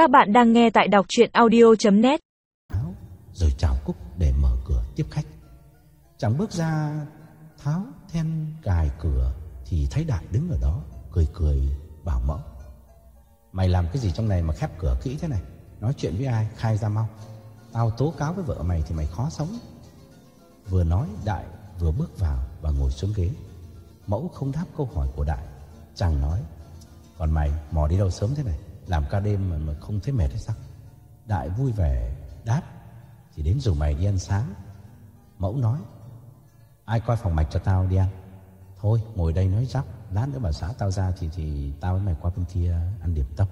Các bạn đang nghe tại đọc chuyện audio.net rồi chào Cúc để mở cửa tiếp khách. Chàng bước ra, tháo then cài cửa thì thấy đại đứng ở đó, cười cười, bảo mẫu. Mày làm cái gì trong này mà khép cửa kỹ thế này? Nói chuyện với ai? Khai ra mau. Tao tố cáo với vợ mày thì mày khó sống. Vừa nói, Đại vừa bước vào và ngồi xuống ghế. Mẫu không đáp câu hỏi của Đại. Chàng nói, Còn mày mò đi đâu sớm thế này? Làm ca đêm mà, mà không thấy mệt hay sao? Đại vui vẻ đáp chỉ đến rủ mày đi ăn sáng. Mẫu nói Ai coi phòng mạch cho tao đi ăn? Thôi ngồi đây nói dắp Lát nữa bà xã tao ra thì thì tao với mày qua bên kia ăn điểm tâm.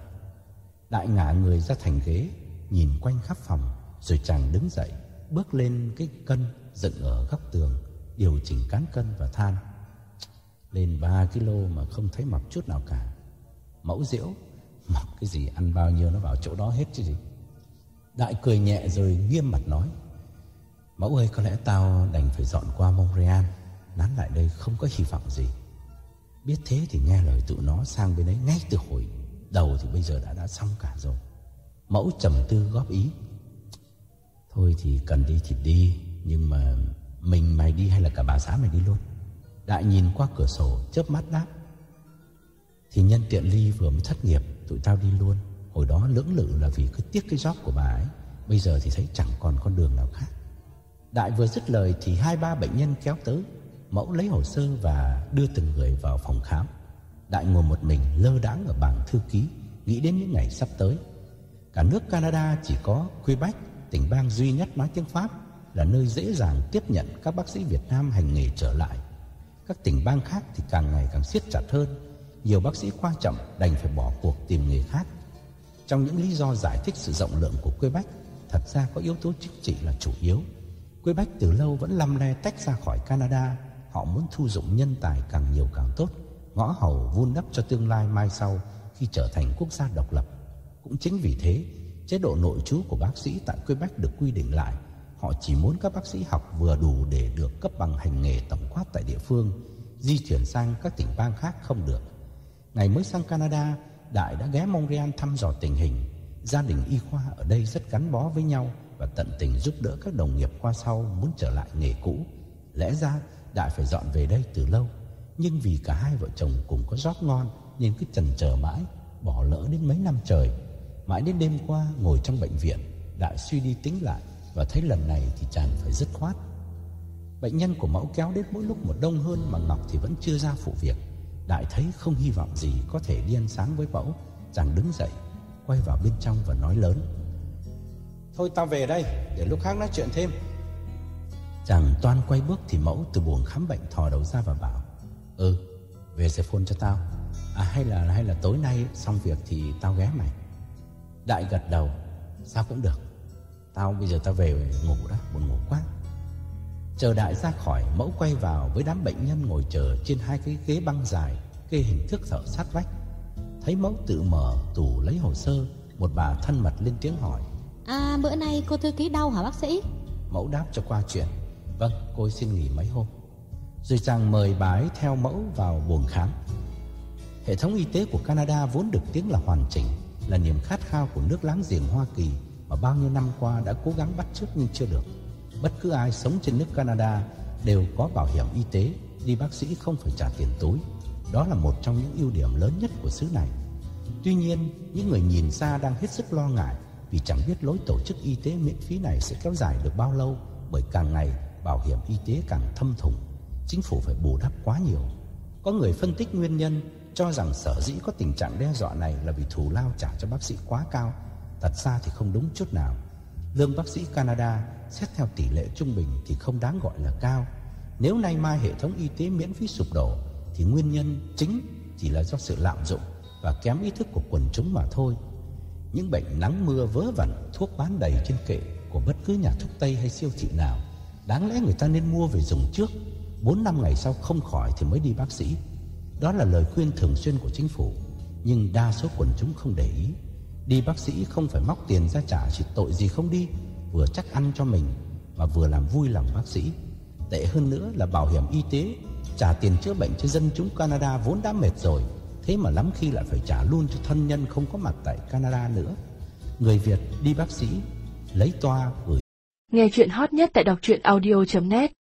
Đại ngả người ra thành ghế Nhìn quanh khắp phòng Rồi chàng đứng dậy Bước lên cái cân dựng ở góc tường Điều chỉnh cán cân và than. Lên 3 kg mà không thấy mập chút nào cả. Mẫu diễu Mặc cái gì, ăn bao nhiêu nó vào chỗ đó hết chứ gì. Đại cười nhẹ rồi nghiêm mặt nói, Mẫu ơi, có lẽ tao đành phải dọn qua Montreal. Nán lại đây không có hy vọng gì. Biết thế thì nghe lời tụi nó sang bên ấy ngay từ hồi đầu thì bây giờ đã đã xong cả rồi. Mẫu trầm tư góp ý, Thôi thì cần đi thì đi, Nhưng mà mình mày đi hay là cả bà xã mày đi luôn? Đại nhìn qua cửa sổ, chớp mắt đáp, Thì nhân tiện Ly vừa mới thất nghiệp Tụi tao đi luôn. Hồi đó lưỡng lự là vì cứ tiếc cái job của bà ấy. Bây giờ thì thấy chẳng còn con đường nào khác. Đại vừa dứt lời thì hai ba bệnh nhân kéo tới. Mẫu lấy hồ sơ và đưa từng người vào phòng khám. Đại ngồi một mình lơ đáng ở bảng thư ký, Nghĩ đến những ngày sắp tới. Cả nước Canada chỉ có Quebec, Tỉnh bang duy nhất nói tiếng Pháp, Là nơi dễ dàng tiếp nhận các bác sĩ Việt Nam hành nghề trở lại. Các tỉnh bang khác thì càng ngày càng siết chặt hơn. Nhiều bác sĩ quan trọng đành phải bỏ cuộc tìm nghề khác. Trong những lý do giải thích sự rộng lượng của Quebec, Thật ra có yếu tố chính trị là chủ yếu. Quebec từ lâu vẫn lăm le tách ra khỏi Canada, Họ muốn thu dụng nhân tài càng nhiều càng tốt, Ngõ hầu vun đắp cho tương lai mai sau Khi trở thành quốc gia độc lập. Cũng chính vì thế, Chế độ nội trú của bác sĩ tại Quebec được quy định lại. Họ chỉ muốn các bác sĩ học vừa đủ để được cấp bằng hành nghề tổng quát tại địa phương, Di chuyển sang các tỉnh bang khác không được. Ngày mới sang Canada, Đại đã ghé Montreal thăm dò tình hình. Gia đình y khoa ở đây rất gắn bó với nhau Và tận tình giúp đỡ các đồng nghiệp qua sau muốn trở lại nghề cũ. Lẽ ra, Đại phải dọn về đây từ lâu. Nhưng vì cả hai vợ chồng cùng có job ngon Nên cứ chần chờ mãi, Bỏ lỡ đến mấy năm trời. Mãi đến đêm qua, ngồi trong bệnh viện, Đại suy đi tính lại Và thấy lần này thì chàng phải dứt khoát. Bệnh nhân của mẫu kéo đến mỗi lúc một đông hơn Mà Ngọc thì vẫn chưa ra phụ việc. Đại thấy không hy vọng gì có thể đi ăn sáng với mẫu Chàng đứng dậy Quay vào bên trong và nói lớn. Thôi tao về đây Để lúc khác nói chuyện thêm. Chàng toan quay bước thì mẫu từ buồng khám bệnh thò đầu ra và bảo Ừ về sẽ phone cho tao. À hay là hay là tối nay xong việc thì tao ghé mày. Đại gật đầu Sao cũng được. Tao bây giờ tao về ngủ đó Buồn ngủ quá Chờ đại ra khỏi Mẫu quay vào với đám bệnh nhân ngồi chờ Trên hai cái ghế băng dài Kê hình thức thợ sát vách. Thấy mẫu tự mở tủ lấy hồ sơ Một bà thân mật lên tiếng hỏi. À bữa nay cô thư ký đau hả bác sĩ? Mẫu đáp cho qua chuyện. Vâng cô xin nghỉ mấy hôm. Rồi chàng mời bà ấy theo mẫu vào buồng khám. Hệ thống y tế của Canada vốn được tiếng là hoàn chỉnh Là niềm khát khao của nước láng giềng Hoa Kỳ Mà bao nhiêu năm qua đã cố gắng bắt chước nhưng chưa được Bất cứ ai sống trên nước Canada Đều có bảo hiểm y tế, Đi bác sĩ không phải trả tiền túi. Đó là một trong những ưu điểm lớn nhất của xứ này. Tuy nhiên, Những người nhìn xa đang hết sức lo ngại Vì chẳng biết lối tổ chức y tế miễn phí này Sẽ kéo dài được bao lâu, Bởi càng ngày bảo hiểm y tế càng thâm thủng Chính phủ phải bù đắp quá nhiều. Có người phân tích nguyên nhân, Cho rằng sở dĩ có tình trạng đe dọa này Là vì thù lao trả cho bác sĩ quá cao. Thật ra thì không đúng chút nào. Lương bác sĩ Canada Xét theo tỷ lệ trung bình Thì không đáng gọi là cao. Nếu nay mai hệ thống y tế miễn phí sụp đổ, Thì nguyên nhân chính chỉ là do sự lạm dụng Và kém ý thức của quần chúng mà thôi. Những bệnh nắng mưa vớ vẩn, Thuốc bán đầy trên kệ Của bất cứ nhà thuốc Tây hay siêu thị nào, Đáng lẽ người ta nên mua về dùng trước. 4 năm ngày sau không khỏi thì mới đi bác sĩ. Đó là lời khuyên thường xuyên của chính phủ, Nhưng đa số quần chúng không để ý. Đi bác sĩ không phải móc tiền ra trả Chỉ tội gì không đi, Vừa chắc ăn cho mình Mà vừa làm vui lòng bác sĩ. Tệ hơn nữa là bảo hiểm y tế, Trả tiền chữa bệnh cho dân chúng Canada vốn đã mệt rồi, Thế mà lắm khi lại phải trả luôn cho thân nhân không có mặt tại Canada nữa. Người Việt đi bác sĩ, lấy toa gửi. Nghe chuyện hot nhất tại đọc truyện audio.net